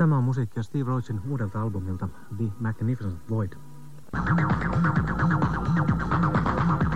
Tämä on musiikkia Steve Roachin uudelta albumilta The Magnificent Void. Cosmic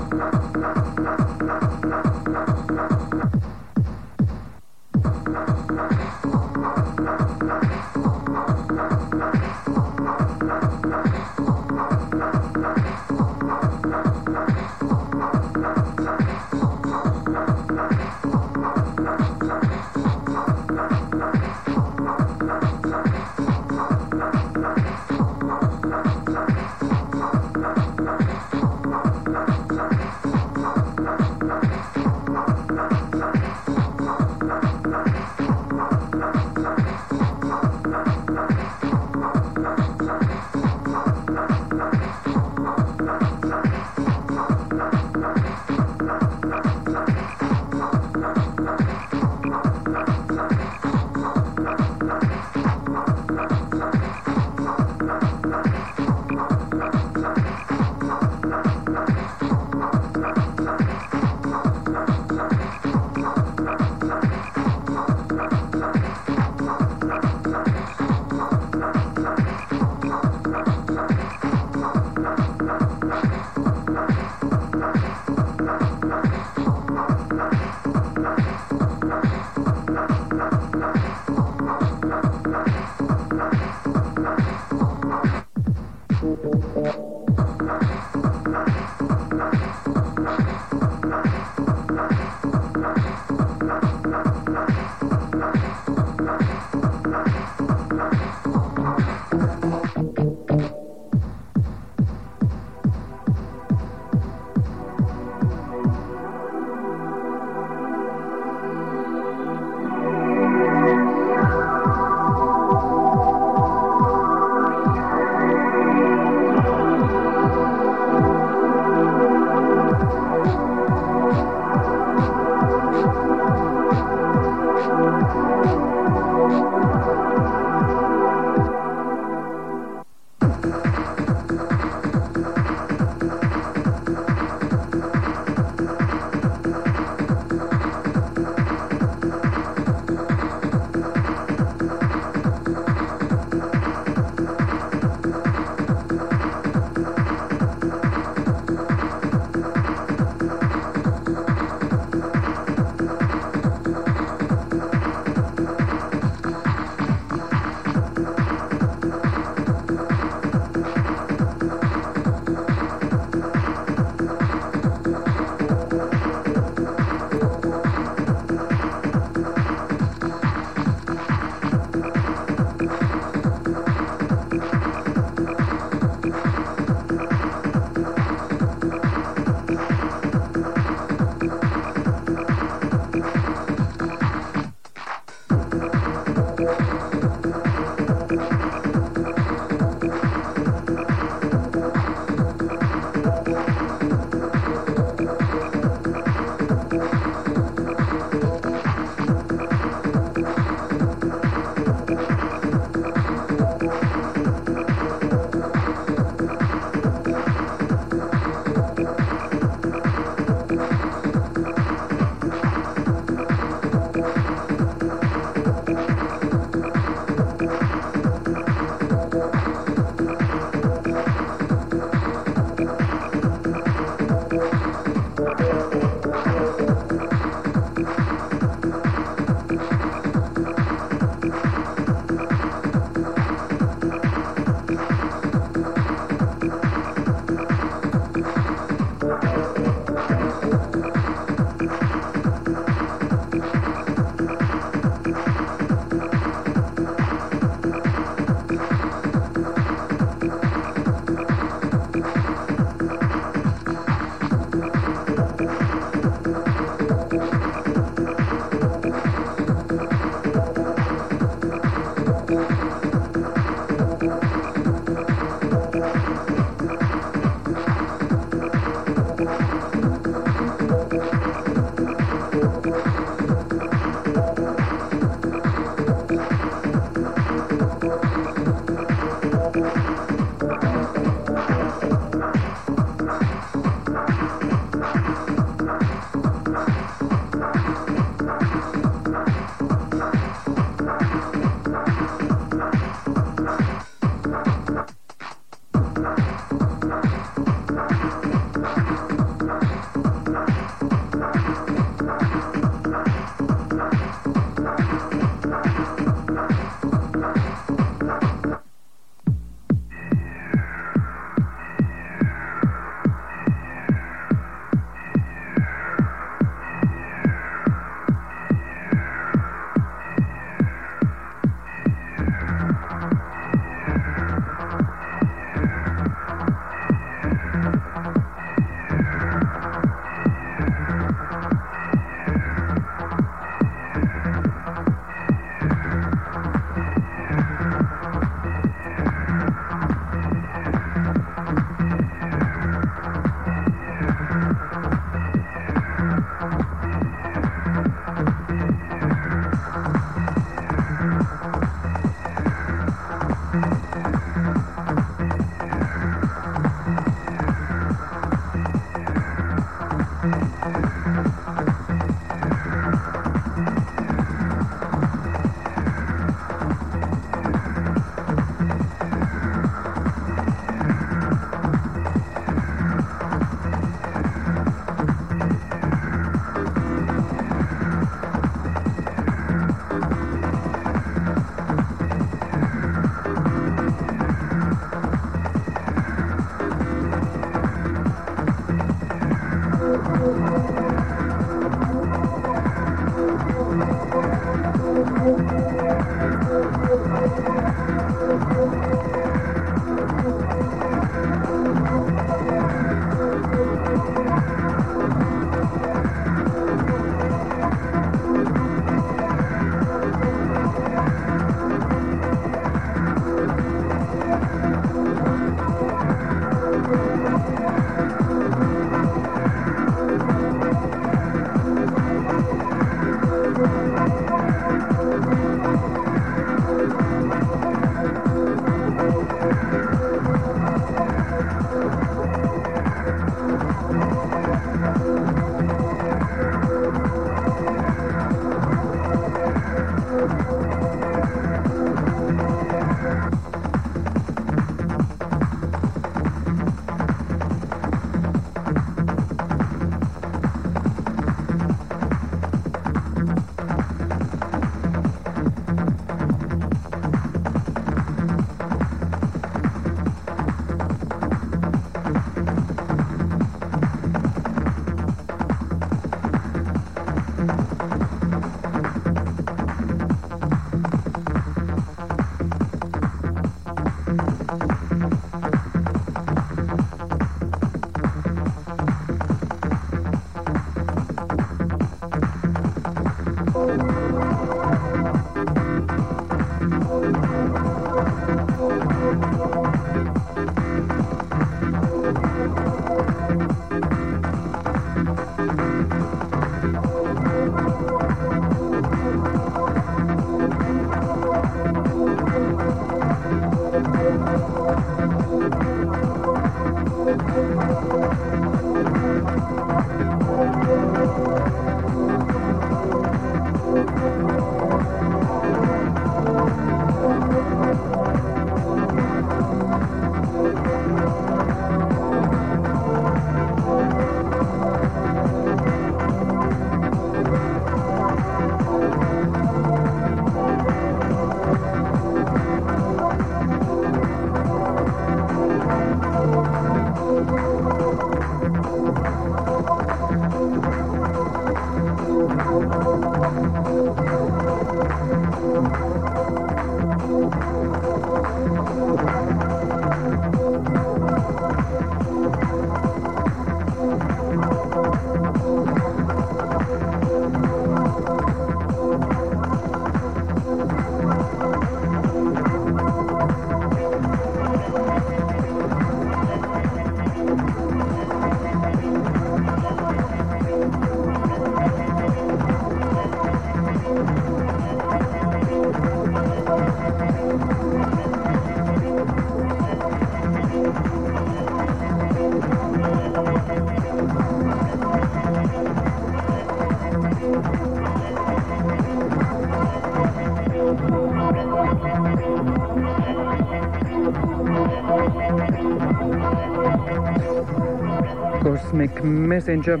Messenger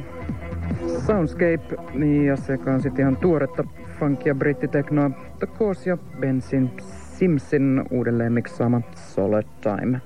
Soundscape, niin ja se on sitten ihan tuoretta funkia brittiteknoa The Cause ja Bensin Simsin uudelleen miksaama Solid Time.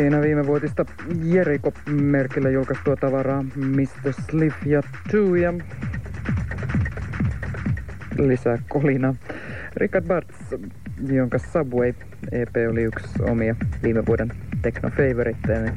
Siinä viime vuotista Jeriko-merkillä julkaistua tavaraa Mr. Sliff ja Two ja lisää kolina. Richard Bartz, jonka Subway EP oli yksi omia viime vuoden techno favoriteja.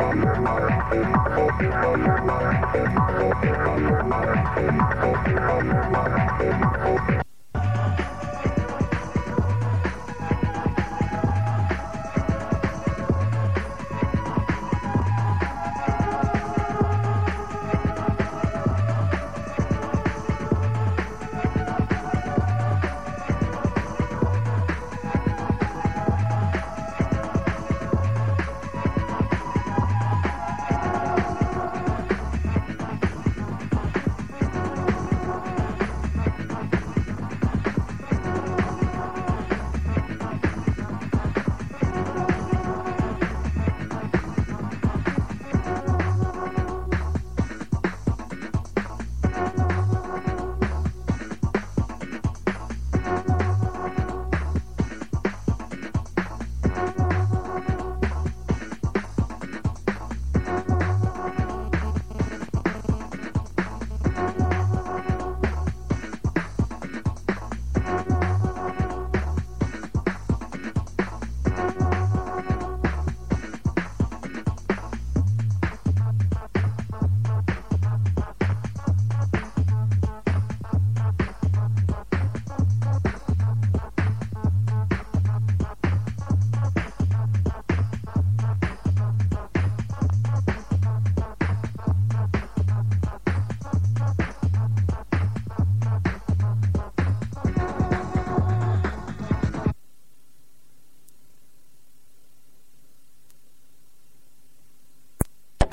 I'm